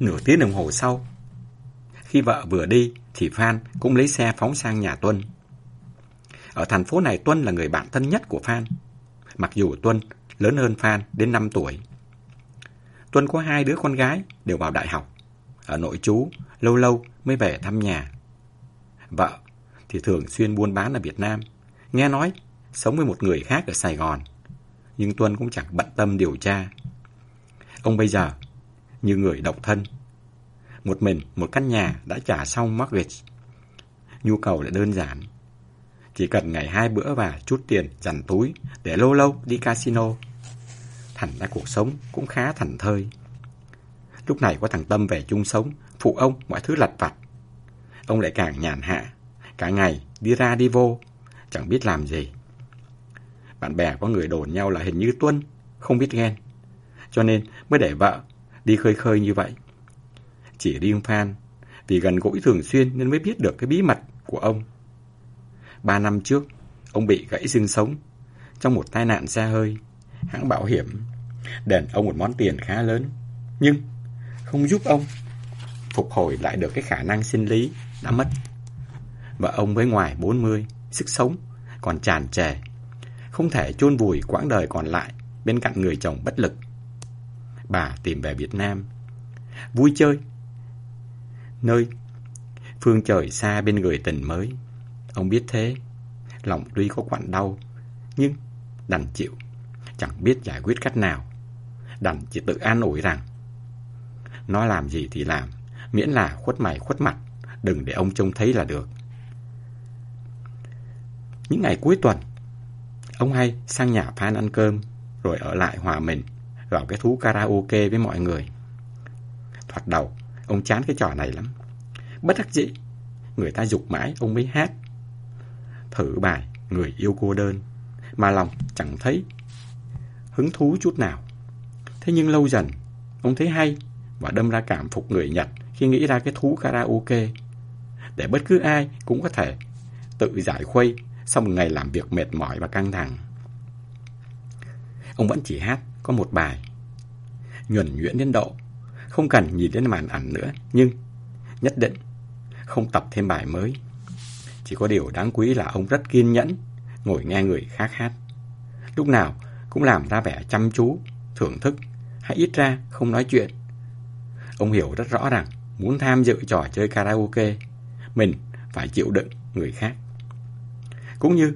Nửa tiếng đồng hồ sau, khi vợ vừa đi thì Phan cũng lấy xe phóng sang nhà Tuân. Ở thành phố này Tuân là người bạn thân nhất của Phan. Mặc dù Tuân lớn hơn Phan đến 5 tuổi. Tuân có hai đứa con gái đều vào đại học. Ở nội chú lâu lâu mới về thăm nhà. Vợ thì thường xuyên buôn bán ở Việt Nam. Nghe nói sống với một người khác ở Sài Gòn. Nhưng Tuân cũng chẳng bận tâm điều tra. Ông bây giờ như người độc thân. Một mình, một căn nhà đã trả xong mortgage. Nhu cầu lại đơn giản. Chỉ cần ngày hai bữa và chút tiền dằn túi để lâu lâu đi casino. Thành ra cuộc sống cũng khá thành thơi. Lúc này có thằng Tâm về chung sống, phụ ông mọi thứ lặt vặt. Ông lại càng nhàn hạ, cả ngày đi ra đi vô, chẳng biết làm gì. Bạn bè có người đồn nhau là hình như Tuân, không biết ghen. Cho nên mới để vợ đi khơi khơi như vậy. Chỉ riêng Phan, vì gần gũi thường xuyên nên mới biết được cái bí mật của ông. Ba năm trước, ông bị gãy xương sống trong một tai nạn xe hơi. Hãng bảo hiểm đền ông một món tiền khá lớn, nhưng không giúp ông phục hồi lại được cái khả năng sinh lý đã mất. Và ông mới ngoài 40, sức sống còn tràn trề, không thể chôn vùi quãng đời còn lại bên cạnh người chồng bất lực. Bà tìm về Việt Nam, vui chơi, nơi phương trời xa bên người tình mới. Ông biết thế, lòng tuy có quặn đau, nhưng đành chịu, chẳng biết giải quyết cách nào. Đành chỉ tự an ủi rằng, nó làm gì thì làm, miễn là khuất mày khuất mặt, đừng để ông trông thấy là được. Những ngày cuối tuần, ông hay sang nhà Phan ăn cơm, rồi ở lại hòa mình vào cái thú karaoke với mọi người. Thoạt đầu, ông chán cái trò này lắm. Bất đắc dĩ, người ta dục mãi ông mới hát. Thử bài Người yêu cô đơn, mà lòng chẳng thấy hứng thú chút nào. Thế nhưng lâu dần, ông thấy hay và đâm ra cảm phục người Nhật khi nghĩ ra cái thú karaoke. Để bất cứ ai cũng có thể tự giải khuây sau một ngày làm việc mệt mỏi và căng thẳng. Ông vẫn chỉ hát có một bài. Nhuẩn nhuyễn đến độ, không cần nhìn đến màn ảnh nữa, nhưng nhất định không tập thêm bài mới. Chỉ có điều đáng quý là ông rất kiên nhẫn, ngồi nghe người khác hát. Lúc nào cũng làm ra vẻ chăm chú, thưởng thức, hay ít ra không nói chuyện. Ông hiểu rất rõ rằng muốn tham dự trò chơi karaoke, mình phải chịu đựng người khác. Cũng như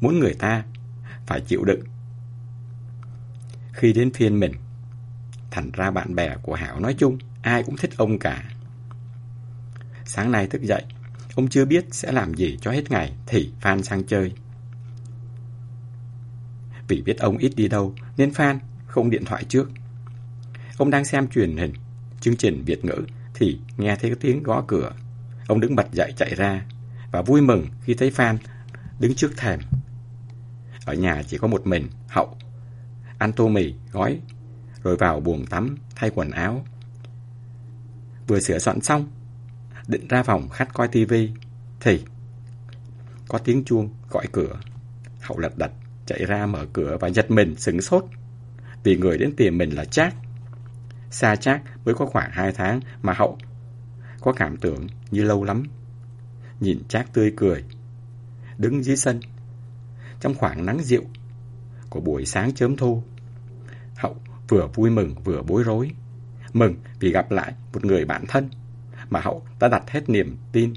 muốn người ta phải chịu đựng khi đến phiên mình. Thành ra bạn bè của Hảo nói chung, ai cũng thích ông cả. Sáng nay thức dậy, ông chưa biết sẽ làm gì cho hết ngày thì Phan sang chơi. Vì biết ông ít đi đâu nên Phan không điện thoại trước. Ông đang xem truyền hình, chương trình Việt ngữ thì nghe thấy tiếng gõ cửa. Ông đứng bật dậy chạy ra và vui mừng khi thấy Phan đứng trước thềm. Ở nhà chỉ có một mình, Hậu ăn tô mì, gói, rồi vào buồng tắm, thay quần áo. Vừa sửa soạn xong, định ra phòng khách coi tivi thì có tiếng chuông gọi cửa. Hậu lật đật, chạy ra mở cửa và giật mình, sững sốt. Vì người đến tìm mình là Trác. Xa Trác mới có khoảng 2 tháng mà Hậu có cảm tưởng như lâu lắm. Nhìn Trác tươi cười, đứng dưới sân. Trong khoảng nắng dịu của buổi sáng chớm thu. Hậu vừa vui mừng vừa bối rối. Mừng vì gặp lại một người bạn thân mà Hậu đã đặt hết niềm tin.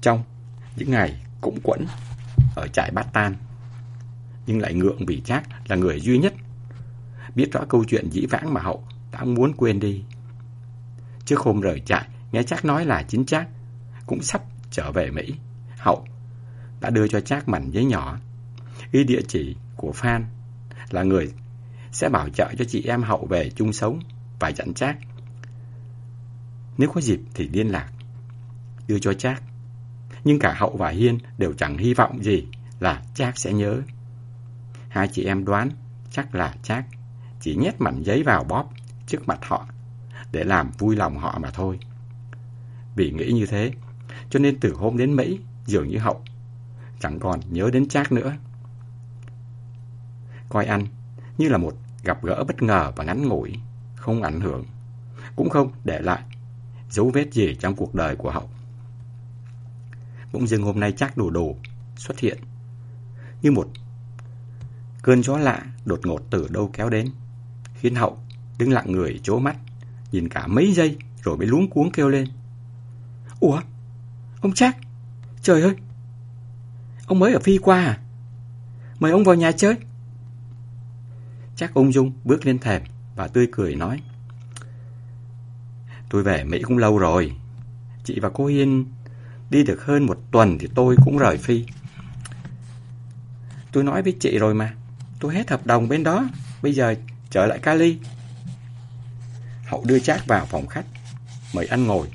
Trong những ngày cũng quẫn ở trại Bát Tan, nhưng lại ngượng vì Trác là người duy nhất biết rõ câu chuyện dĩ vãng mà Hậu đã muốn quên đi. Trước hôm rời trại, nghe Trác nói là chính Trác cũng sắp trở về Mỹ. Hậu đã đưa cho Trác mảnh giấy nhỏ ghi địa chỉ của Phan là người sẽ bảo trợ cho chị em Hậu về chung sống và dẫn Trác. Nếu có dịp thì liên lạc, đưa cho Trác. Nhưng cả Hậu và Hiên đều chẳng hy vọng gì là Trác sẽ nhớ. Hai chị em đoán chắc là Trác chỉ nhét mảnh giấy vào bóp trước mặt họ để làm vui lòng họ mà thôi. Vì nghĩ như thế, cho nên từ hôm đến Mỹ dường như Hậu chẳng còn nhớ đến Trác nữa coi anh như là một gặp gỡ bất ngờ và ngắn ngủi, không ảnh hưởng. cũng không để lại dấu vết gì trong cuộc đời của Hậu. Bỗng dưng hôm nay chắc đủ đồ xuất hiện như một cơn gió lạ đột ngột từ đâu kéo đến, khiến Hậu đứng lặng người chố mắt, nhìn cả mấy giây rồi mới luống cuống kêu lên. Ủa? Ông chắc? Trời ơi! Ông mới ở Phi qua à? Mời ông vào nhà chơi. Chắc ung dung bước lên thềm và tươi cười nói. Tôi về Mỹ cũng lâu rồi. Chị và cô Hiên đi được hơn một tuần thì tôi cũng rời Phi. Tôi nói với chị rồi mà. Tôi hết hợp đồng bên đó. Bây giờ trở lại Cali. Hậu đưa Trác vào phòng khách. Mời ăn ngồi.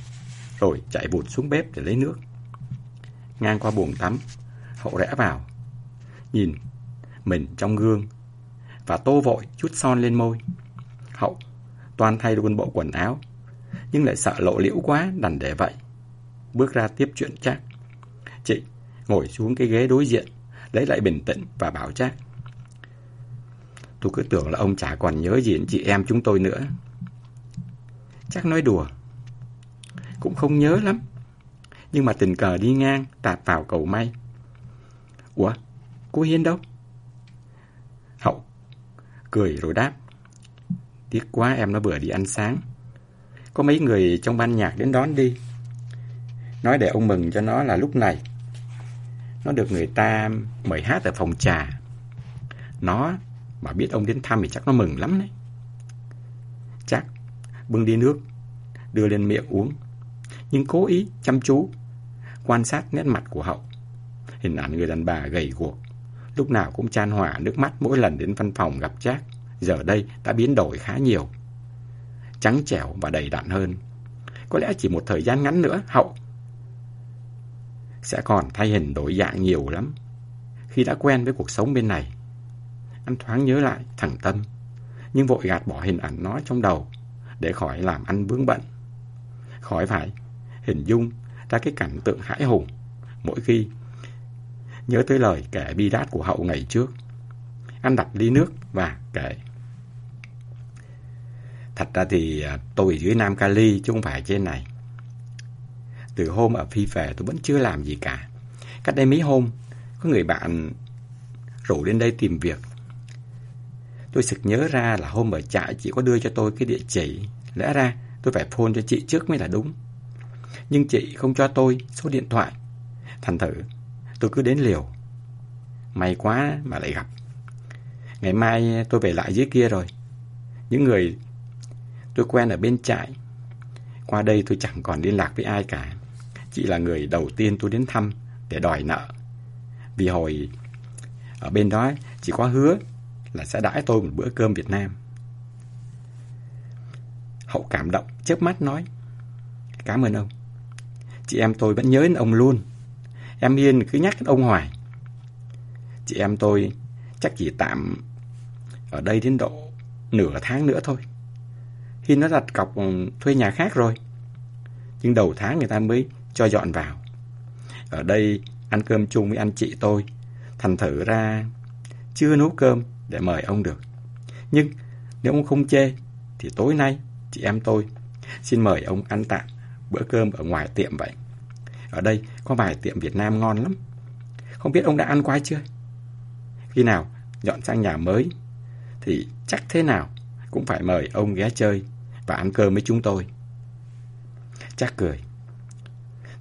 Rồi chạy vụt xuống bếp để lấy nước. Ngang qua buồng tắm. Hậu rẽ vào. Nhìn, mình trong gương. Và tô vội chút son lên môi. Hậu toàn thay luôn bộ quần áo. Nhưng lại sợ lộ liễu quá đành để vậy. Bước ra tiếp chuyện Trác. Chị ngồi xuống cái ghế đối diện lấy lại bình tĩnh và bảo Trác. Tôi cứ tưởng là ông chả còn nhớ gì đến chị em chúng tôi nữa. Chắc nói đùa. Cũng không nhớ lắm. Nhưng mà tình cờ đi ngang, tạt vào cầu may. Ủa, cô Hiên đâu? Cười rồi đáp. Tiếc quá em nó vừa đi ăn sáng. Có mấy người trong ban nhạc đến đón đi. Nói để ông mừng cho nó là lúc này nó được người ta mời hát ở phòng trà. Nó mà biết ông đến thăm thì chắc nó mừng lắm đấy. Chắc bưng đi nước, đưa lên miệng uống. Nhưng cố ý chăm chú, quan sát nét mặt của Hậu. Hình ảnh người đàn bà gầy guộc, lúc nào cũng chan hòa nước mắt mỗi lần đến văn phòng gặp Jack, Giờ đây đã biến đổi khá nhiều. Trắng trẻo và đầy đặn hơn. Có lẽ chỉ một thời gian ngắn nữa, Hậu sẽ còn thay hình đổi dạng nhiều lắm. Khi đã quen với cuộc sống bên này, anh thoáng nhớ lại thằng Tâm, nhưng vội gạt bỏ hình ảnh nó trong đầu để khỏi làm anh vướng bận. Khỏi phải hình dung ra cái cảnh tượng hãi hùng mỗi khi nhớ tới lời kể bi đát của hậu ngày trước. Anh đặt ly nước và kể. Thật ra thì à, tôi dưới Nam Cali chứ không phải trên này. Từ hôm ở Phi về tôi vẫn chưa làm gì cả. Cách đây mấy hôm, có người bạn rủ lên đây tìm việc. Tôi sực nhớ ra là hôm ở trại chị có đưa cho tôi cái địa chỉ. Lẽ ra tôi phải phone cho chị trước mới là đúng. Nhưng chị không cho tôi số điện thoại. Thành thử, tôi cứ đến liều. May quá mà lại gặp. Ngày mai tôi về lại dưới kia rồi. Những người tôi quen ở bên trại. Qua đây tôi chẳng còn liên lạc với ai cả. Chị là người đầu tiên tôi đến thăm để đòi nợ. Vì hồi ở bên đó chỉ có hứa là sẽ đãi tôi một bữa cơm Việt Nam. Hậu cảm động, chớp mắt nói. Cảm ơn ông. Chị em tôi vẫn nhớ đến ông luôn. Em Hiên cứ nhắc ông hoài. Chị em tôi chắc chỉ tạm ở đây đến độ nửa tháng nữa thôi. Khi nó đặt cọc thuê nhà khác rồi. Nhưng đầu tháng người ta mới cho dọn vào. Ở đây ăn cơm chung với anh chị tôi, thành thử ra chưa nấu cơm để mời ông được. Nhưng nếu ông không chê, thì tối nay chị em tôi xin mời ông ăn tạm bữa cơm ở ngoài tiệm vậy. Ở đây có vài tiệm Việt Nam ngon lắm. Không biết ông đã ăn qua chưa? Khi nào dọn sang nhà mới thì chắc thế nào cũng phải mời ông ghé chơi và ăn cơm với chúng tôi. Chắc cười.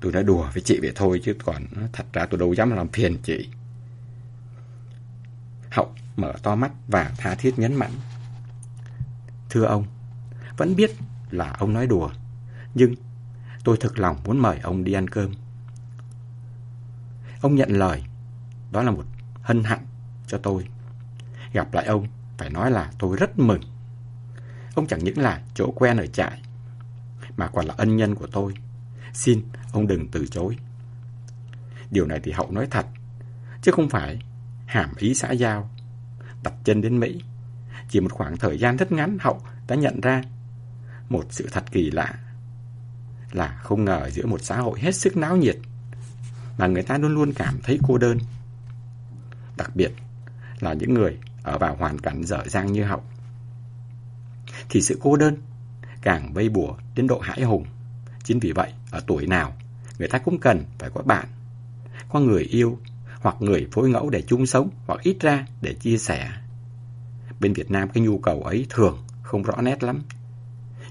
Tôi đã đùa với chị vậy thôi chứ còn thật ra tôi đâu dám làm phiền chị. Hậu mở to mắt và tha thiết nhấn mạnh. Thưa ông, vẫn biết là ông nói đùa, nhưng tôi thực lòng muốn mời ông đi ăn cơm. Ông nhận lời, đó là một hân hạnh cho tôi. Gặp lại ông, phải nói là tôi rất mừng. Ông chẳng những là chỗ quen ở trại, mà còn là ân nhân của tôi. Xin ông đừng từ chối. Điều này thì Hậu nói thật, chứ không phải hàm ý xã giao. Đặt chân đến Mỹ, chỉ một khoảng thời gian rất ngắn Hậu đã nhận ra một sự thật kỳ lạ là không ngờ giữa một xã hội hết sức náo nhiệt mà người ta luôn luôn cảm thấy cô đơn. Đặc biệt là những người ở vào hoàn cảnh dở dang như Hậu. Thì sự cô đơn càng vây bùa đến độ hãi hùng. Chính vì vậy, ở tuổi nào, người ta cũng cần phải có bạn, có người yêu, hoặc người phối ngẫu để chung sống, hoặc ít ra để chia sẻ. Bên Việt Nam cái nhu cầu ấy thường không rõ nét lắm.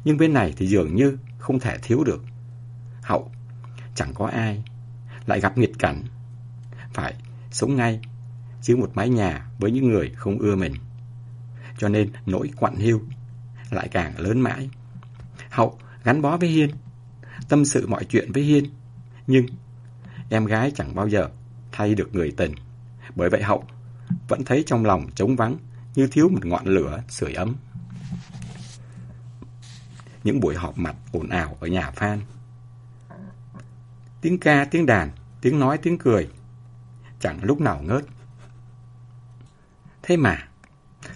Nhưng bên này thì dường như không thể thiếu được. Hậu, chẳng có ai, lại gặp nghịch cảnh. Phải sống ngay, chứ một mái nhà với những người không ưa mình. Cho nên nỗi quặn hiu lại càng lớn mãi. Hậu gắn bó với Hiên, tâm sự mọi chuyện với Hiên. Nhưng em gái chẳng bao giờ thay được người tình. Bởi vậy Hậu vẫn thấy trong lòng trống vắng như thiếu một ngọn lửa sưởi ấm. Những buổi họp mặt ồn ào ở nhà Phan. Tiếng ca, tiếng đàn, tiếng nói, tiếng cười. Chẳng lúc nào ngớt. Thế mà,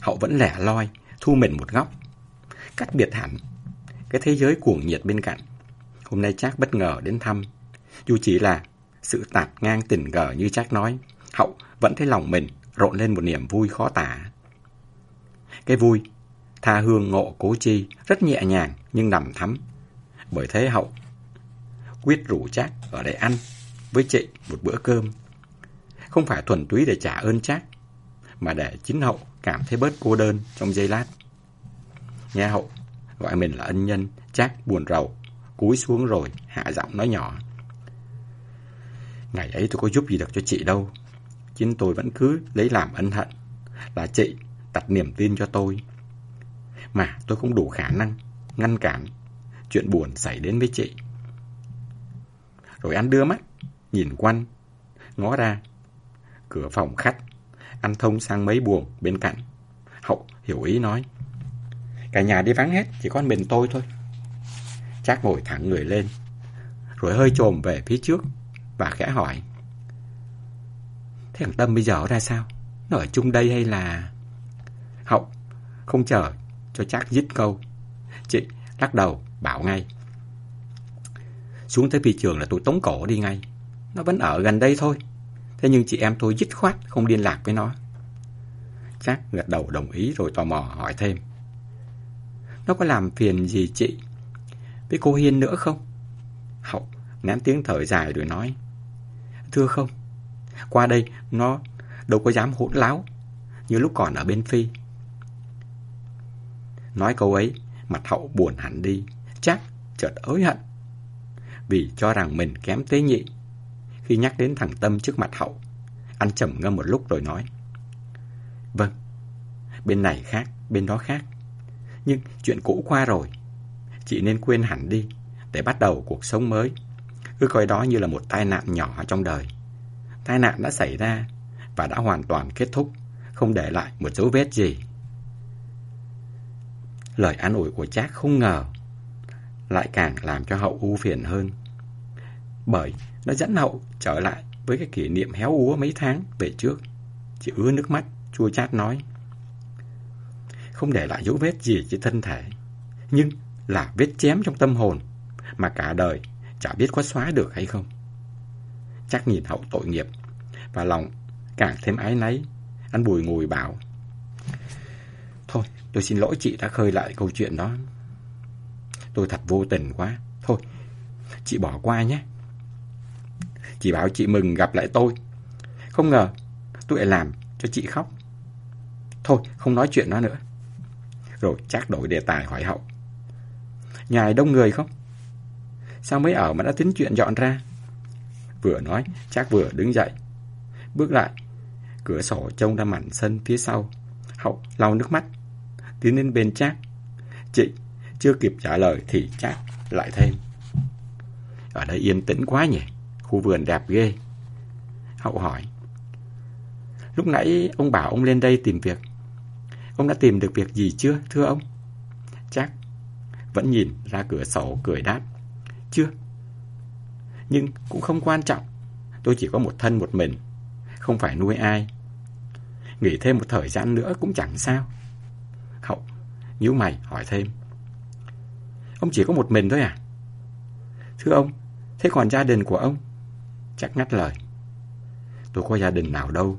Hậu vẫn lẻ loi, thu mình một góc. Cách biệt hẳn, cái thế giới cuồng nhiệt bên cạnh. Hôm nay chắc bất ngờ đến thăm. Dù chỉ là sự tạt ngang tình cờ như chắc nói, Hậu vẫn thấy lòng mình rộn lên một niềm vui khó tả. Cái vui, tha hương ngộ cố chi, rất nhẹ nhàng nhưng nằm thắm. Bởi thế Hậu quyết rủ chắc ở đây ăn với chị một bữa cơm. Không phải thuần túy để trả ơn chắc, mà để chính Hậu cảm thấy bớt cô đơn trong giây lát. Nghe Hậu gọi mình là ân nhân, chắc buồn rầu, cúi xuống rồi hạ giọng nói nhỏ. Ngày ấy tôi có giúp gì được cho chị đâu. Chính tôi vẫn cứ lấy làm ân hận. Là chị đặt niềm tin cho tôi. Mà tôi không đủ khả năng ngăn cản chuyện buồn xảy đến với chị. Rồi anh đưa mắt, nhìn quanh, ngó ra. Cửa phòng khách, anh thông sang mấy buồng bên cạnh. Hậu hiểu ý nói. Cả nhà đi vắng hết, chỉ có mình tôi thôi. Trác ngồi thẳng người lên, rồi hơi trồm về phía trước và khẽ hỏi. Thế thằng Tâm bây giờ ra sao? Nó ở chung đây hay là... Hậu, không chờ cho chắc dứt câu. Chị lắc đầu, bảo ngay. Xuống tới phi trường là tôi tống cổ đi ngay. Nó vẫn ở gần đây thôi. Thế nhưng chị em tôi dứt khoát không liên lạc với nó. Chắc gật đầu đồng ý rồi tò mò hỏi thêm. Nó có làm phiền gì chị? Với cô Hiên nữa không? Hậu nén tiếng thở dài rồi nói. Thưa không, qua đây nó đâu có dám hỗn láo như lúc còn ở bên Phi. Nói câu ấy, mặt hậu buồn hẳn đi, chắc chợt ối hận. Vì cho rằng mình kém tế nhị. Khi nhắc đến thằng Tâm trước mặt hậu, anh trầm ngâm một lúc rồi nói. Vâng, bên này khác, bên đó khác. Nhưng chuyện cũ qua rồi, chị nên quên hẳn đi để bắt đầu cuộc sống mới. Cứ coi đó như là một tai nạn nhỏ trong đời. Tai nạn đã xảy ra và đã hoàn toàn kết thúc, không để lại một dấu vết gì. Lời an ủi của Jack không ngờ lại càng làm cho Hậu u phiền hơn. Bởi nó dẫn Hậu trở lại với cái kỷ niệm héo úa mấy tháng về trước. Chị ứa nước mắt, chua chát nói. Không để lại dấu vết gì trên thân thể, nhưng là vết chém trong tâm hồn mà cả đời chả biết có xóa được hay không. Chắc nhìn Hậu tội nghiệp và lòng càng thêm ái náy. Anh bùi ngùi bảo. Tôi xin lỗi chị đã khơi lại câu chuyện đó. Tôi thật vô tình quá. Thôi, chị bỏ qua nhé. Chị bảo chị mừng gặp lại tôi. Không ngờ, tôi lại làm cho chị khóc. Thôi, không nói chuyện đó nữa. Rồi chắc đổi đề tài hỏi hậu. Nhà đông người không? Sao mới ở mà đã tính chuyện dọn ra? Vừa nói, chắc vừa đứng dậy. Bước lại, cửa sổ trông ra mảnh sân phía sau. Hậu lau nước mắt, tiến lên bên Trác. Chị chưa kịp trả lời thì Trác lại thêm. Ở đây yên tĩnh quá nhỉ, khu vườn đẹp ghê. Hậu hỏi. Lúc nãy ông bảo ông lên đây tìm việc. Ông đã tìm được việc gì chưa, thưa ông? Trác vẫn nhìn ra cửa sổ cười đáp. Chưa. Nhưng cũng không quan trọng. Tôi chỉ có một thân một mình, không phải nuôi ai. Nghỉ thêm một thời gian nữa cũng chẳng sao. Nhíu mày hỏi thêm. Ông chỉ có một mình thôi à? Thưa ông, thế còn gia đình của ông? Chắc ngắt lời. Tôi có gia đình nào đâu.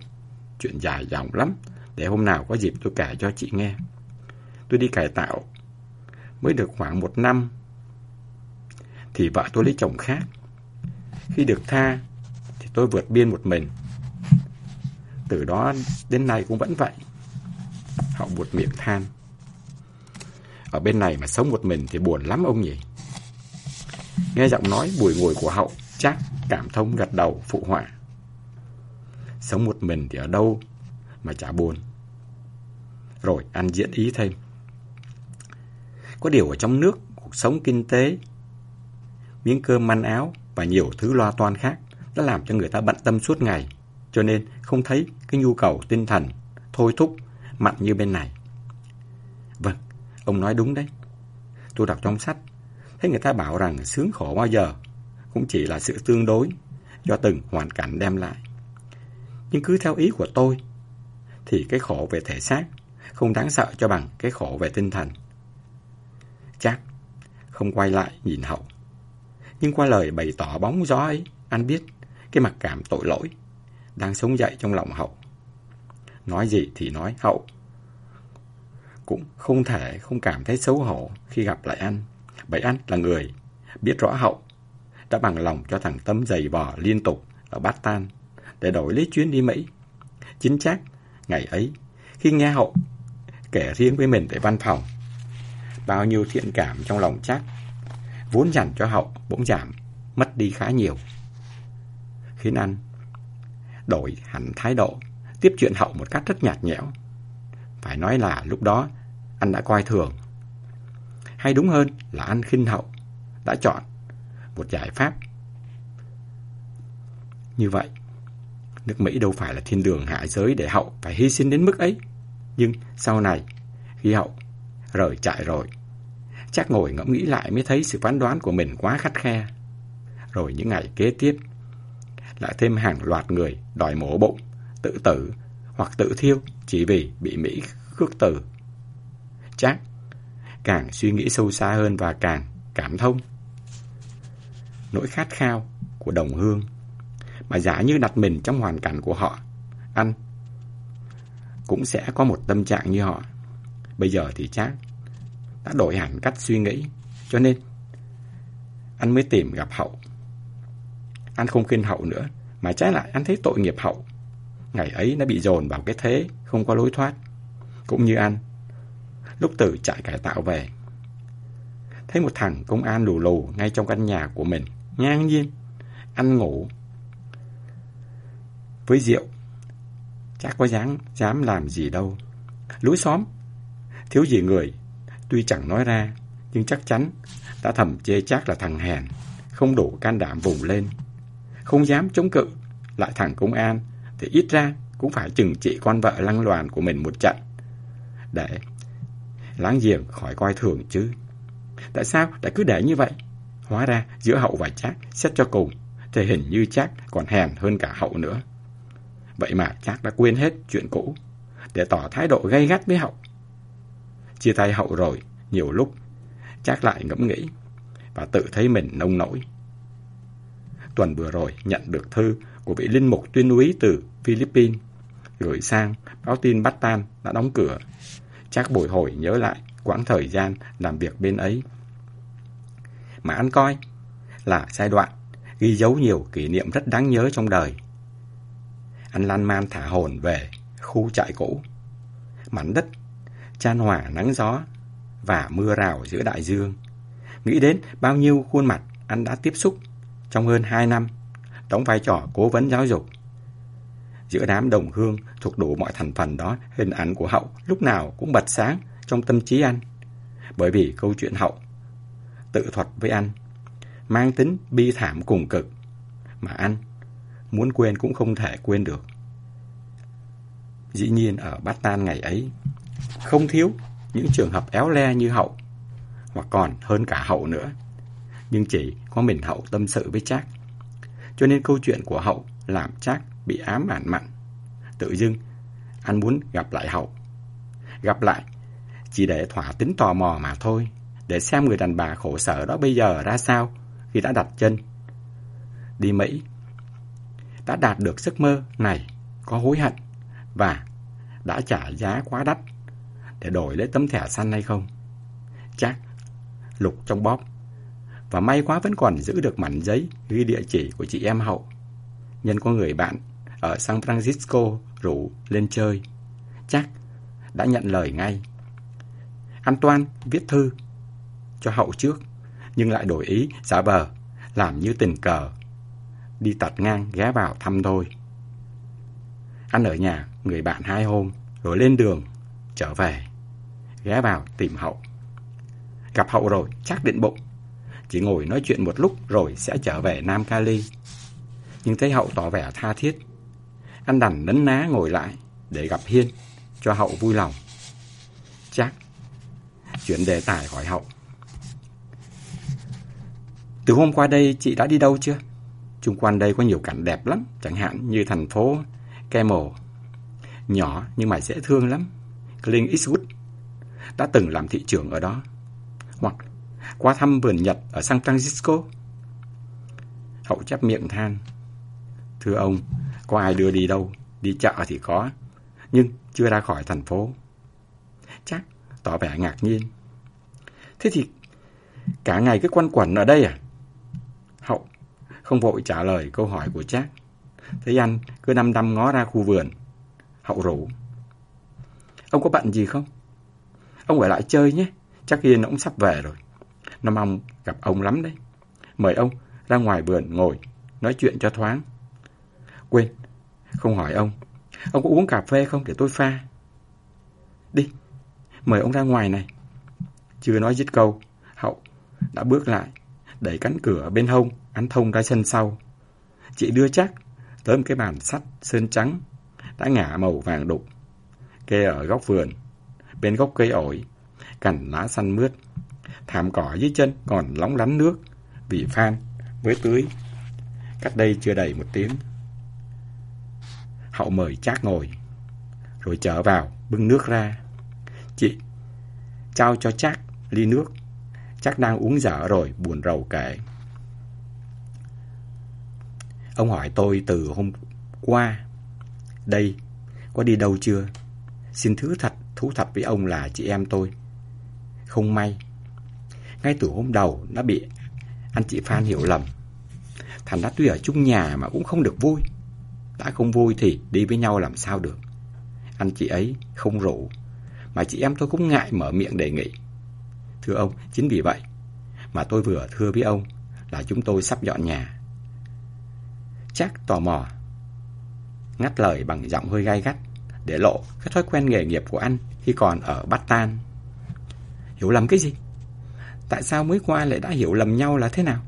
Chuyện dài dòng lắm. Để hôm nào có dịp tôi kể cho chị nghe. Tôi đi cải tạo mới được khoảng một năm thì vợ tôi lấy chồng khác. Khi được tha thì tôi vượt biên một mình. Từ đó đến nay cũng vẫn vậy. Họ buột miệng than. Ở bên này mà sống một mình thì buồn lắm ông nhỉ. Nghe giọng nói bùi ngồi của hậu, chắc cảm thông gật đầu phụ họa. Sống một mình thì ở đâu mà chả buồn. Rồi anh diễn ý thêm. Có điều ở trong nước, cuộc sống kinh tế, miếng cơm manh áo và nhiều thứ loa toan khác đã làm cho người ta bận tâm suốt ngày, cho nên không thấy cái nhu cầu tinh thần thôi thúc mạnh như bên này. Ông nói đúng đấy. Tôi đọc trong sách, thấy người ta bảo rằng sướng khổ bao giờ cũng chỉ là sự tương đối do từng hoàn cảnh đem lại. Nhưng cứ theo ý của tôi, thì cái khổ về thể xác không đáng sợ cho bằng cái khổ về tinh thần. Chắc không quay lại nhìn hậu. Nhưng qua lời bày tỏ bóng gió ấy, anh biết cái mặc cảm tội lỗi đang sống dậy trong lòng hậu. Nói gì thì nói hậu. Cũng không thể không cảm thấy xấu hổ khi gặp lại anh. Bởi anh là người biết rõ hậu đã bằng lòng cho thằng Tâm giày vò liên tục ở Bát Tan để đổi lấy chuyến đi Mỹ. Chính xác, ngày ấy, khi nghe hậu kể riêng với mình tại văn phòng, bao nhiêu thiện cảm trong lòng chắc vốn dành cho hậu bỗng giảm, mất đi khá nhiều. Khiến anh đổi hẳn thái độ, tiếp chuyện hậu một cách rất nhạt nhẽo. Phải nói là lúc đó anh đã coi thường. Hay đúng hơn là anh khinh hậu, đã chọn một giải pháp. Như vậy, nước Mỹ đâu phải là thiên đường hạ giới để hậu phải hy sinh đến mức ấy. Nhưng sau này, khi hậu rời chạy rồi, chắc ngồi ngẫm nghĩ lại mới thấy sự phán đoán của mình quá khắt khe. Rồi những ngày kế tiếp, lại thêm hàng loạt người đòi mổ bụng, tự tử hoặc tự thiêu chỉ vì bị Mỹ khước từ. Chắc càng suy nghĩ sâu xa hơn và càng cảm thông. Nỗi khát khao của đồng hương mà giả như đặt mình trong hoàn cảnh của họ, anh cũng sẽ có một tâm trạng như họ. Bây giờ thì chắc đã đổi hẳn cách suy nghĩ, cho nên anh mới tìm gặp Hậu. Anh không khuyên Hậu nữa, mà trái lại anh thấy tội nghiệp Hậu. Ngày ấy nó bị dồn vào cái thế, không có lối thoát. Cũng như anh, lúc từ trại cải tạo về. Thấy một thằng công an lù lù ngay trong căn nhà của mình, ngang nhiên, ăn ngủ. Với rượu, chắc có dám, dám làm gì đâu. Lối xóm, thiếu gì người Tuy chẳng nói ra, nhưng chắc chắn đã thầm chê chắc là thằng hèn, không đủ can đảm vùng lên. Không dám chống cự, lại thằng công an, thì ít ra cũng phải chừng trị con vợ lăng loàn của mình một trận. Để láng giềng khỏi coi thường chứ. Tại sao lại cứ để như vậy? Hóa ra giữa hậu và chắc xét cho cùng, thì hình như chắc còn hèn hơn cả hậu nữa. Vậy mà chắc đã quên hết chuyện cũ, để tỏ thái độ gay gắt với hậu. Chia tay hậu rồi, nhiều lúc, chắc lại ngẫm nghĩ và tự thấy mình nông nổi. Tuần vừa rồi nhận được thư của vị linh mục tuyên úy từ Philippines gửi sang báo tin Tan đã đóng cửa. Chắc bồi hồi nhớ lại quãng thời gian làm việc bên ấy. Mà anh coi là giai đoạn ghi dấu nhiều kỷ niệm rất đáng nhớ trong đời. Anh lan man thả hồn về khu trại cũ. Mảnh đất chan hòa nắng gió và mưa rào giữa đại dương. Nghĩ đến bao nhiêu khuôn mặt anh đã tiếp xúc trong hơn 2 năm, đóng vai trò cố vấn giáo dục. Giữa đám đồng hương thuộc đủ mọi thành phần đó, hình ảnh của Hậu lúc nào cũng bật sáng trong tâm trí anh. Bởi vì câu chuyện Hậu tự thuật với anh mang tính bi thảm cùng cực mà anh muốn quên cũng không thể quên được. Dĩ nhiên ở Bát Tan ngày ấy không thiếu những trường hợp éo le như hậu, hoặc còn hơn cả hậu nữa. Nhưng chỉ có mình hậu tâm sự với Trác. Cho nên câu chuyện của hậu làm Trác bị ám ảnh mặn. Tự dưng, anh muốn gặp lại hậu. Gặp lại, chỉ để thỏa tính tò mò mà thôi, để xem người đàn bà khổ sở đó bây giờ ra sao khi đã đặt chân. Đi Mỹ, đã đạt được giấc mơ này, có hối hận và đã trả giá quá đắt để đổi lấy tấm thẻ xanh hay không? Chắc lục trong bóp. Và may quá vẫn còn giữ được mảnh giấy ghi địa chỉ của chị em Hậu. Nhân có người bạn ở San Francisco rủ lên chơi. Chắc đã nhận lời ngay. Anh Toan viết thư cho Hậu trước, nhưng lại đổi ý giả bờ, làm như tình cờ. Đi tạt ngang ghé vào thăm thôi. Ăn ở nhà người bạn hai hôm, rồi lên đường, trở về, ghé vào tìm Hậu. Gặp Hậu rồi, chắc định bụng. Chỉ ngồi nói chuyện một lúc rồi sẽ trở về Nam Cali. Nhưng thấy Hậu tỏ vẻ tha thiết. Anh đành nấn ná ngồi lại để gặp Hiên, cho Hậu vui lòng. Chắc chuyển đề tài hỏi Hậu. Từ hôm qua đây chị đã đi đâu chưa? Trung quanh đây có nhiều cảnh đẹp lắm, chẳng hạn như thành phố Camel. Nhỏ nhưng mà dễ thương lắm. Clint Eastwood đã từng làm thị trưởng ở đó. Hoặc qua thăm vườn Nhật ở San Francisco. Hậu chép miệng than. Thưa ông, có ai đưa đi đâu? Đi chợ thì có, nhưng chưa ra khỏi thành phố. Chắc tỏ vẻ ngạc nhiên. Thế thì cả ngày cứ quanh quẩn ở đây à? Hậu không vội trả lời câu hỏi của Trác. Thấy anh cứ đăm đăm ngó ra khu vườn. Hậu rủ. Ông có bận gì không? Ông ở lại chơi nhé. Chắc Yên ông sắp về rồi. Nó mong gặp ông lắm đấy. Mời ông ra ngoài vườn ngồi, nói chuyện cho thoáng. Quên, không hỏi ông. Ông có uống cà phê không để tôi pha? Đi, mời ông ra ngoài này. Chưa nói dứt câu, Hậu đã bước lại, đẩy cánh cửa bên hông, anh thông ra sân sau. Chị đưa chắc tới một cái bàn sắt sơn trắng, đã ngả màu vàng đục, kê ở góc vườn, bên gốc cây ổi, cành lá xanh mướt. Thảm cỏ dưới chân còn lóng lánh nước, vì phan với tưới. Cách đây chưa đầy một tiếng. Hậu mời Trác ngồi, rồi trở vào bưng nước ra. Chị trao cho Trác ly nước. chắc đang uống dở rồi, buồn rầu kể. Ông hỏi tôi từ hôm qua, đây, có đi đâu chưa? Xin thứ thật, thú thật với ông là chị em tôi. Không may, ngay từ hôm đầu đã bị anh chị Phan hiểu lầm. Thành ra tuy ở chung nhà mà cũng không được vui. Đã không vui thì đi với nhau làm sao được. Anh chị ấy không rủ, mà chị em tôi cũng ngại mở miệng đề nghị. Thưa ông, chính vì vậy mà tôi vừa thưa với ông là chúng tôi sắp dọn nhà. Chắc tò mò, ngắt lời bằng giọng hơi gai gắt để lộ cái thói quen nghề nghiệp của anh khi còn ở Bát Tan. Hiểu lầm cái gì? Tại sao mới qua lại đã hiểu lầm nhau là thế nào?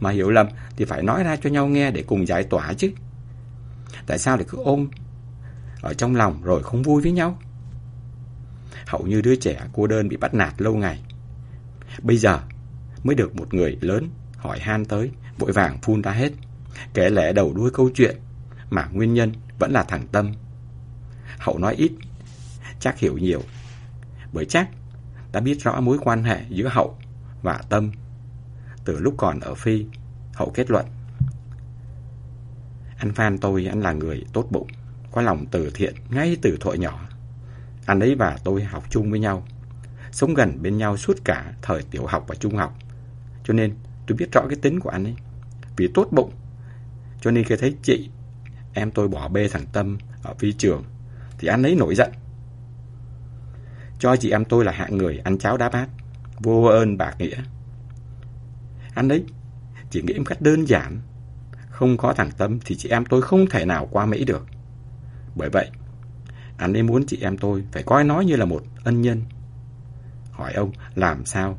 Mà hiểu lầm thì phải nói ra cho nhau nghe để cùng giải tỏa chứ. Tại sao lại cứ ôm ở trong lòng rồi không vui với nhau? Hậu như đứa trẻ cô đơn bị bắt nạt lâu ngày. Bây giờ mới được một người lớn hỏi han tới, vội vàng phun ra hết. Kể lẽ đầu đuôi câu chuyện, mà nguyên nhân vẫn là thằng Tâm. Hậu nói ít, chắc hiểu nhiều. Bởi chắc đã biết rõ mối quan hệ giữa Hậu và Tâm. Từ lúc còn ở Phi, Hậu kết luận. Anh Phan tôi, anh là người tốt bụng, có lòng từ thiện ngay từ thuở nhỏ. Anh ấy và tôi học chung với nhau, sống gần bên nhau suốt cả thời tiểu học và trung học. Cho nên tôi biết rõ cái tính của anh ấy. Vì tốt bụng, cho nên khi thấy chị, em tôi bỏ bê thằng Tâm ở phi trường, thì anh ấy nổi giận. Cho chị em tôi là hạng người ăn cháo đá bát, vô ơn bạc nghĩa. Anh ấy chỉ nghĩ một cách đơn giản, không có thằng Tâm thì chị em tôi không thể nào qua Mỹ được. Bởi vậy, anh ấy muốn chị em tôi phải coi nó như là một ân nhân. Hỏi ông làm sao?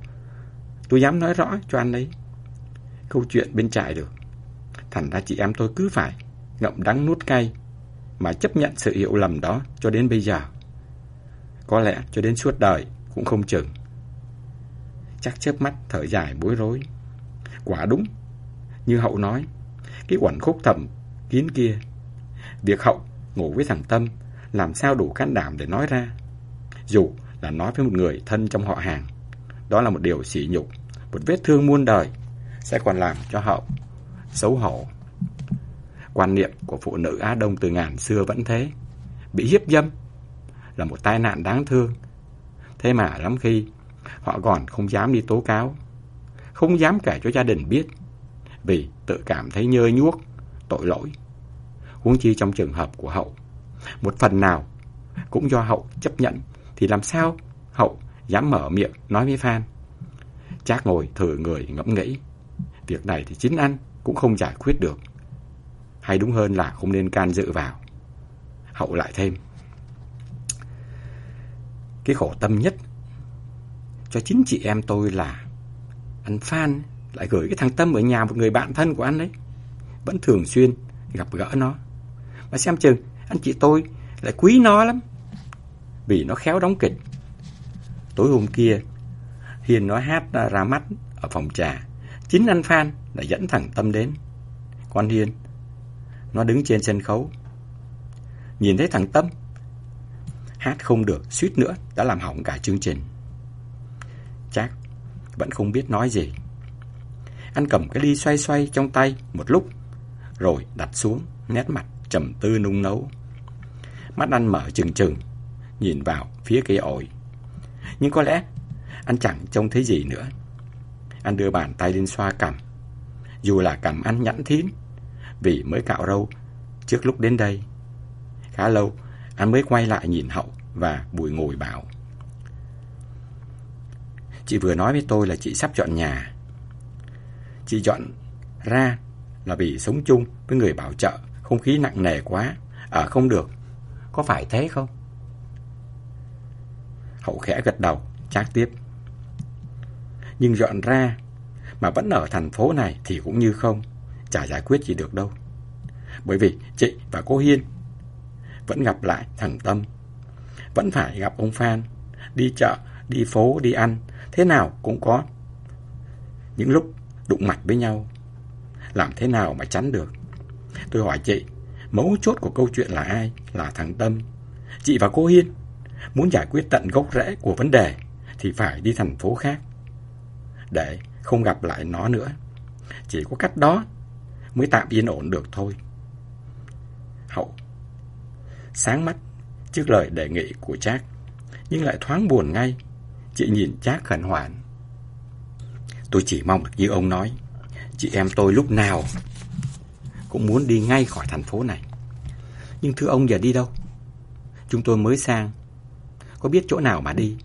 Tôi dám nói rõ cho anh ấy. Câu chuyện bên trại được. Thành ra chị em tôi cứ phải ngậm đắng nuốt cay mà chấp nhận sự hiểu lầm đó cho đến bây giờ. Có lẽ cho đến suốt đời cũng không chừng. Chắc chớp mắt thở dài bối rối. Quả đúng, như Hậu nói, cái quẩn khúc thầm kín kia. Việc Hậu ngủ với thằng Tâm làm sao đủ can đảm để nói ra. Dù là nói với một người thân trong họ hàng, đó là một điều sỉ nhục, một vết thương muôn đời sẽ còn làm cho Hậu xấu hổ. Quan niệm của phụ nữ Á Đông từ ngàn xưa vẫn thế. Bị hiếp dâm là một tai nạn đáng thương. Thế mà lắm khi Họ còn không dám đi tố cáo, không dám kể cho gia đình biết, vì tự cảm thấy nhơ nhuốc, tội lỗi. Huống chi trong trường hợp của Hậu, một phần nào cũng do Hậu chấp nhận, thì làm sao Hậu dám mở miệng nói với Phan. Trác ngồi thử người ngẫm nghĩ, việc này thì chính anh cũng không giải quyết được. Hay đúng hơn là không nên can dự vào. Hậu lại thêm. Cái khổ tâm nhất cho chính chị em tôi là anh Phan lại gửi cái thằng Tâm ở nhà một người bạn thân của anh ấy. Vẫn thường xuyên gặp gỡ nó. Mà xem chừng anh chị tôi lại quý nó lắm. Vì nó khéo đóng kịch. Tối hôm kia, Hiền nó hát ra mắt ở phòng trà. Chính anh Phan đã dẫn thằng Tâm đến. Con Hiền, nó đứng trên sân khấu. Nhìn thấy thằng Tâm, hát không được, suýt nữa đã làm hỏng cả chương trình. Chắc vẫn không biết nói gì. Anh cầm cái ly xoay xoay trong tay một lúc, rồi đặt xuống, nét mặt trầm tư nung nấu. Mắt anh mở trừng trừng, nhìn vào phía cây ổi. Nhưng có lẽ anh chẳng trông thấy gì nữa. Anh đưa bàn tay lên xoa cằm. Dù là cằm anh nhẵn thín, vì mới cạo râu trước lúc đến đây. Khá lâu, anh mới quay lại nhìn Hậu và Bùi ngồi bảo. Chị vừa nói với tôi là chị sắp chọn nhà. Chị dọn ra là vì sống chung với người bảo trợ, không khí nặng nề quá, ở không được. Có phải thế không? Hậu khẽ gật đầu, trác tiếp. Nhưng dọn ra mà vẫn ở thành phố này thì cũng như không, chả giải quyết gì được đâu. Bởi vì chị và cô Hiên vẫn gặp lại thằng Tâm, vẫn phải gặp ông Phan, đi chợ, đi phố, đi ăn, thế nào cũng có. Những lúc đụng mặt với nhau, làm thế nào mà tránh được. Tôi hỏi chị, mấu chốt của câu chuyện là ai? Là thằng Tâm. Chị và cô Hiên muốn giải quyết tận gốc rễ của vấn đề thì phải đi thành phố khác để không gặp lại nó nữa. Chỉ có cách đó mới tạm yên ổn được thôi. Hậu sáng mắt trước lời đề nghị của Trác, nhưng lại thoáng buồn ngay. Chị nhìn Trác khẩn hoảng. Tôi chỉ mong được như ông nói, chị em tôi lúc nào cũng muốn đi ngay khỏi thành phố này. Nhưng thưa ông giờ đi đâu? Chúng tôi mới sang, có biết chỗ nào mà đi?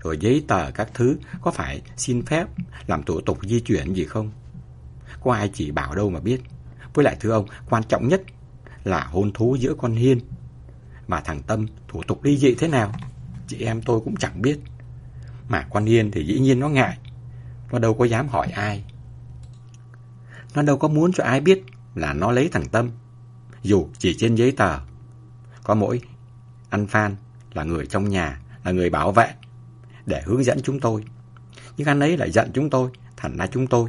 Rồi giấy tờ các thứ có phải xin phép làm thủ tục di chuyển gì không? Có ai chỉ bảo đâu mà biết. Với lại thưa ông, quan trọng nhất là hôn thú giữa con Hiên mà thằng Tâm thủ tục đi dị thế nào Chị em tôi cũng chẳng biết Mà con Hiên thì dĩ nhiên nó ngại nó đâu có dám hỏi ai. Nó đâu có muốn cho ai biết Là nó lấy thằng Tâm. Dù chỉ trên giấy tờ Có mỗi anh Phan là người trong nhà Là người bảo vệ Để hướng dẫn chúng tôi. Nhưng anh ấy lại giận chúng tôi Thành ra chúng tôi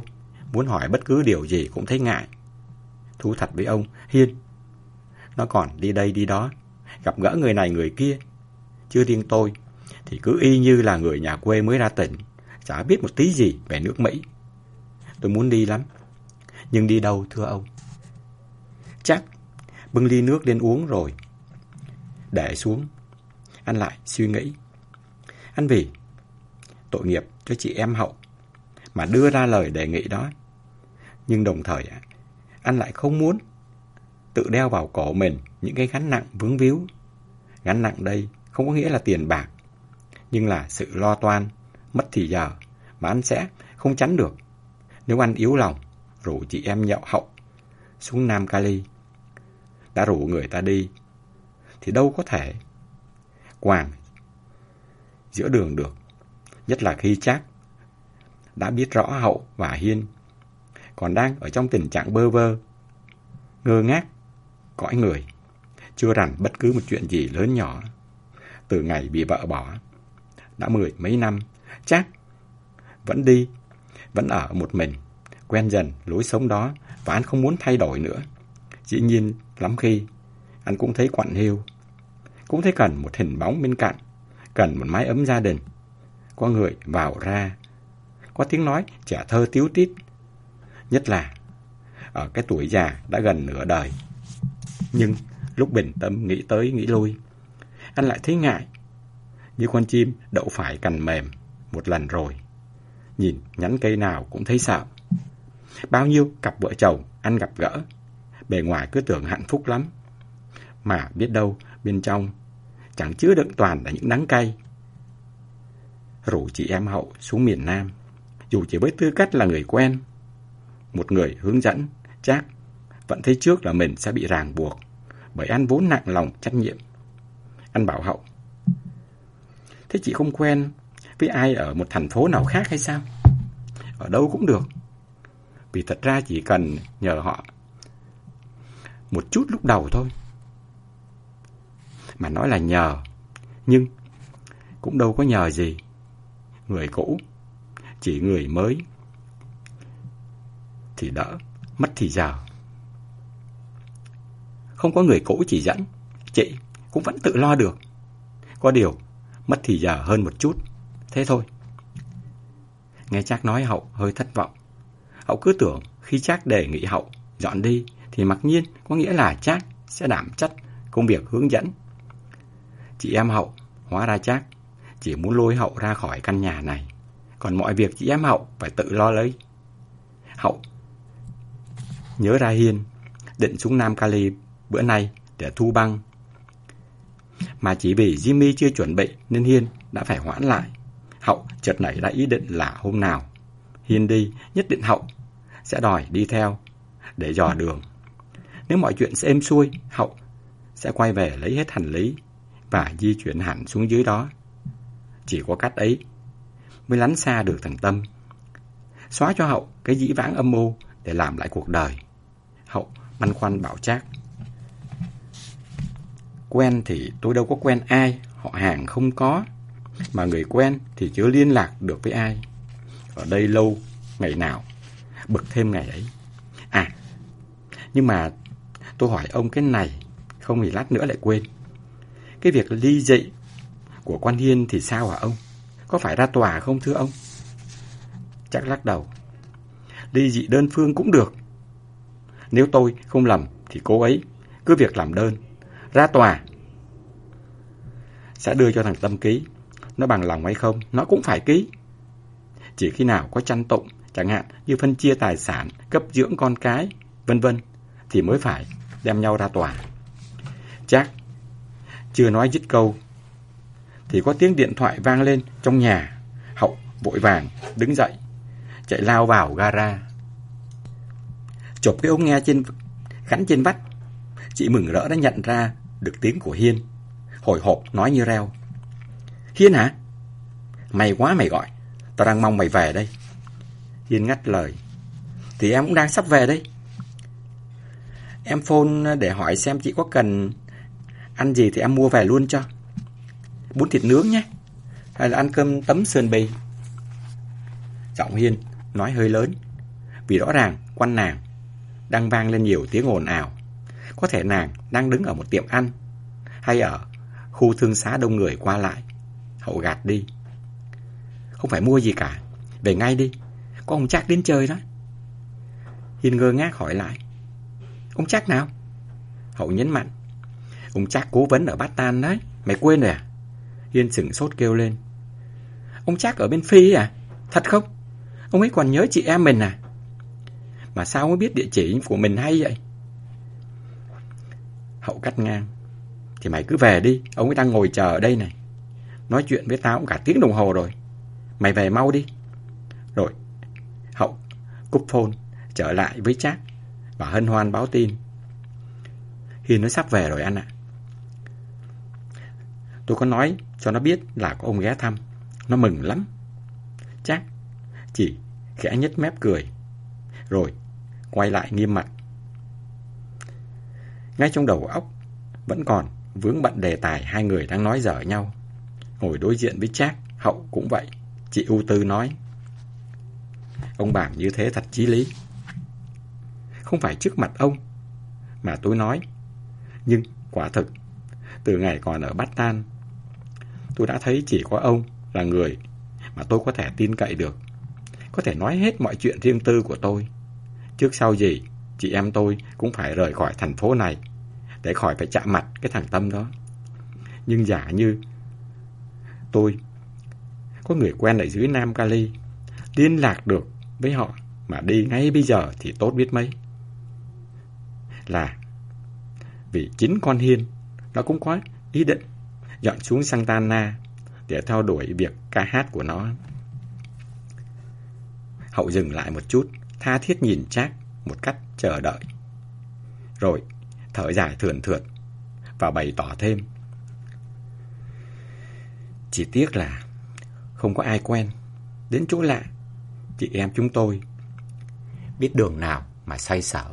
Muốn hỏi bất cứ điều gì cũng thấy ngại. Thú thật với ông Hiên Nó còn đi đây đi đó gặp gỡ người này người kia. Chưa riêng tôi, thì cứ y như là người nhà quê mới ra tỉnh, chả biết một tí gì về nước Mỹ. Tôi muốn đi lắm, nhưng đi đâu thưa ông? Chắc bưng ly nước lên uống rồi. Để xuống, anh lại suy nghĩ. Anh vì tội nghiệp cho chị em hậu mà đưa ra lời đề nghị đó. Nhưng đồng thời anh lại không muốn tự đeo vào cổ mình những cái gánh nặng vướng víu. Gánh nặng đây không có nghĩa là tiền bạc, nhưng là sự lo toan, mất thì giờ mà anh sẽ không tránh được. Nếu anh yếu lòng, rủ chị em nhậu hậu xuống Nam Cali, đã rủ người ta đi, thì đâu có thể quàng giữa đường được. Nhất là khi chắc đã biết rõ hậu và hiên, còn đang ở trong tình trạng bơ vơ, ngơ ngác cõi người, chưa rành bất cứ một chuyện gì lớn nhỏ. Từ ngày bị vợ bỏ, đã mười mấy năm, chắc vẫn đi, vẫn ở một mình, quen dần lối sống đó và anh không muốn thay đổi nữa. Dĩ nhiên, lắm khi, anh cũng thấy quặn hiu, cũng thấy cần một hình bóng bên cạnh, cần một mái ấm gia đình. Có người vào ra, có tiếng nói trẻ thơ tiếu tít. Nhất là ở cái tuổi già đã gần nửa đời. Nhưng lúc bình tâm nghĩ tới nghĩ lui, anh lại thấy ngại. Như con chim đậu phải cành mềm, một lần rồi. Nhìn nhánh cây nào cũng thấy sợ. Bao nhiêu cặp vợ chồng ăn gặp gỡ, bề ngoài cứ tưởng hạnh phúc lắm. Mà biết đâu bên trong chẳng chứa đựng toàn là những đắng cay. Rủ chị em hậu xuống miền Nam, dù chỉ với tư cách là người quen. Một người hướng dẫn, chắc vẫn thấy trước là mình sẽ bị ràng buộc, bởi ăn vốn nặng lòng trách nhiệm. Anh bảo hậu, thế chị không quen với ai ở một thành phố nào khác hay sao? Ở đâu cũng được. Vì thật ra chỉ cần nhờ họ một chút lúc đầu thôi. Mà nói là nhờ, nhưng cũng đâu có nhờ gì. Người cũ, chỉ người mới thì đỡ, mất thì giờ. Không có người cũ chỉ dẫn, chị cũng vẫn tự lo được. Có điều, mất thì giờ hơn một chút, thế thôi. Nghe Trác nói, Hậu hơi thất vọng. Hậu cứ tưởng khi Trác đề nghị Hậu dọn đi, thì mặc nhiên có nghĩa là Trác sẽ đảm trách công việc hướng dẫn. Chị em Hậu hóa ra Trác, chỉ muốn lôi Hậu ra khỏi căn nhà này. Còn mọi việc chị em Hậu phải tự lo lấy. Hậu nhớ ra Hiên, định xuống Nam Cali bữa nay để thu băng. Mà chỉ vì Jimmy chưa chuẩn bị nên Hiên đã phải hoãn lại. Hậu chợt nảy ra ý định là hôm nào Hiên đi nhất định Hậu sẽ đòi đi theo để dò đường. Nếu mọi chuyện êm xuôi, Hậu sẽ quay về lấy hết hành lý và di chuyển hẳn xuống dưới đó. Chỉ có cách ấy mới lánh xa được thằng Tâm. Xóa cho Hậu cái dĩ vãng âm mưu để làm lại cuộc đời. Hậu băn khoăn bảo Trác. Quen thì tôi đâu có quen ai, họ hàng không có. Mà người quen thì chưa liên lạc được với ai. Ở đây lâu, ngày nào, bực thêm ngày ấy. À, nhưng mà tôi hỏi ông cái này, không thì lát nữa lại quên. Cái việc ly dị của quan Hiên thì sao hả ông? Có phải ra tòa không thưa ông? Chắc lắc đầu. Ly dị đơn phương cũng được. Nếu tôi không lầm thì cô ấy cứ việc làm đơn, ra tòa. Sẽ đưa cho thằng Tâm ký. Nó bằng lòng hay không, nó cũng phải ký. Chỉ khi nào có tranh tụng, chẳng hạn như phân chia tài sản, cấp dưỡng con cái, vân vân, thì mới phải đem nhau ra tòa. Chắc chưa nói dứt câu thì có tiếng điện thoại vang lên trong nhà. Hậu vội vàng đứng dậy, chạy lao vào gara. Chộp cái ống nghe trên gắn trên vách, chị mừng rỡ đã nhận ra được tiếng của Hiên. Hồi hộp nói như reo. Hiên hả? Mày quá mày gọi, tao đang mong mày về đây. Hiên ngắt lời. Thì em cũng đang sắp về đây. Em phone để hỏi xem chị có cần ăn gì thì em mua về luôn cho. Bún thịt nướng nhé. Hay là ăn cơm tấm sườn bì. Giọng Hiên nói hơi lớn. Vì rõ ràng quanh nàng đang vang lên nhiều tiếng ồn ào. Có thể nàng đang đứng ở một tiệm ăn hay ở khu thương xá đông người qua lại. Hậu gạt đi. Không phải mua gì cả. Về ngay đi. Có ông chắc đến chơi đó. Hiên ngơ ngác hỏi lại. Ông chắc nào? Hậu nhấn mạnh. Ông chắc cố vấn ở Bát Tan đấy. Mày quên rồi à? Hiên sửng sốt kêu lên. Ông chắc ở bên Phi à? Thật không? Ông ấy còn nhớ chị em mình à? Mà sao mới biết địa chỉ của mình hay vậy? Hậu cắt ngang. Thì mày cứ về đi, ông ấy đang ngồi chờ ở đây này. Nói chuyện với tao cũng cả tiếng đồng hồ rồi. Mày về mau đi. Rồi, Hậu cúp phone, trở lại với Trác và hân hoan báo tin. Hiền nó sắp về rồi anh ạ. Tôi có nói cho nó biết là có ông ghé thăm. Nó mừng lắm. Chắc chỉ khẽ nhếch mép cười. Rồi quay lại nghiêm mặt. Ngay trong đầu óc vẫn còn vướng bận đề tài hai người đang nói dở nhau. Ngồi đối diện với Trác, Hậu cũng vậy. Chị ưu tư nói. Ông bảng như thế thật chí lý. Không phải trước mặt ông, mà tôi nói. Nhưng quả thực, từ ngày còn ở Bát Tan, tôi đã thấy chỉ có ông là người mà tôi có thể tin cậy được. Có thể nói hết mọi chuyện riêng tư của tôi. Trước sau gì, chị em tôi cũng phải rời khỏi thành phố này để khỏi phải chạm mặt cái thằng Tâm đó. Nhưng giả như tôi có người quen ở dưới Nam Cali, liên lạc được với họ mà đi ngay bây giờ thì tốt biết mấy. Là vì chính con Hiên nó cũng có ý định dọn xuống Santana để theo đuổi việc ca hát của nó. Hậu dừng lại một chút, tha thiết nhìn Trác một cách chờ đợi. Rồi thở dài thườn thượt và bày tỏ thêm. Chỉ tiếc là không có ai quen, đến chỗ lạ, chị em chúng tôi biết đường nào mà say sở.